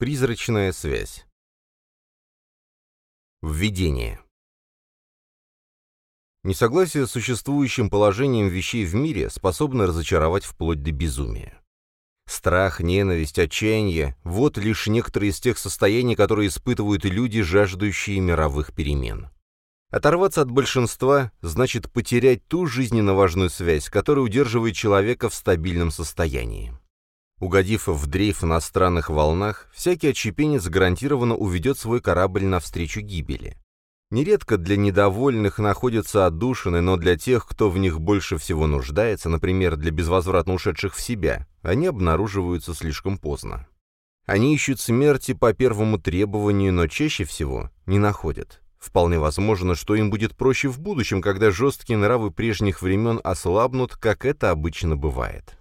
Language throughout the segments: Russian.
Призрачная связь. Введение. Несогласие с существующим положением вещей в мире способно разочаровать вплоть до безумия. Страх, ненависть, отчаяние – вот лишь некоторые из тех состояний, которые испытывают люди, жаждущие мировых перемен. Оторваться от большинства значит потерять ту жизненно важную связь, которая удерживает человека в стабильном состоянии. Угодив в дрейф на странных волнах, всякий отщепенец гарантированно уведет свой корабль навстречу гибели. Нередко для недовольных находятся отдушины, но для тех, кто в них больше всего нуждается, например, для безвозвратно ушедших в себя, они обнаруживаются слишком поздно. Они ищут смерти по первому требованию, но чаще всего не находят. Вполне возможно, что им будет проще в будущем, когда жесткие нравы прежних времен ослабнут, как это обычно бывает.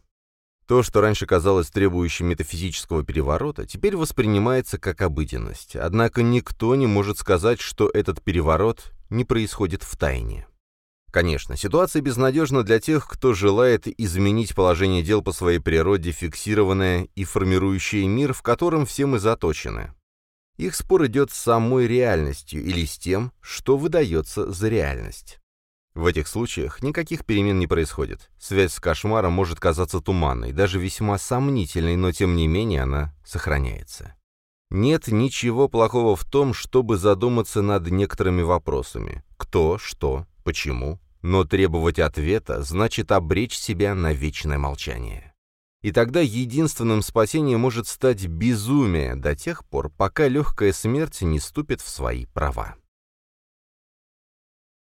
То, что раньше казалось требующим метафизического переворота, теперь воспринимается как обыденность. Однако никто не может сказать, что этот переворот не происходит в тайне. Конечно, ситуация безнадежна для тех, кто желает изменить положение дел по своей природе, фиксированное и формирующее мир, в котором все мы заточены. Их спор идет с самой реальностью или с тем, что выдается за реальность. В этих случаях никаких перемен не происходит. Связь с кошмаром может казаться туманной, даже весьма сомнительной, но тем не менее она сохраняется. Нет ничего плохого в том, чтобы задуматься над некоторыми вопросами. Кто, что, почему. Но требовать ответа значит обречь себя на вечное молчание. И тогда единственным спасением может стать безумие до тех пор, пока легкая смерть не ступит в свои права.